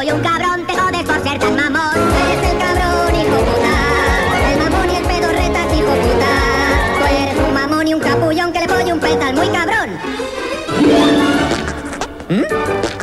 soy un cabrón, te jodes por ser tan mamón. Eres el cabrón, hijo puta. El mamón y el pedorreta, hijo puta. Tú eres un mamón y un capullón que le voy un petal muy cabrón. ¿Mm?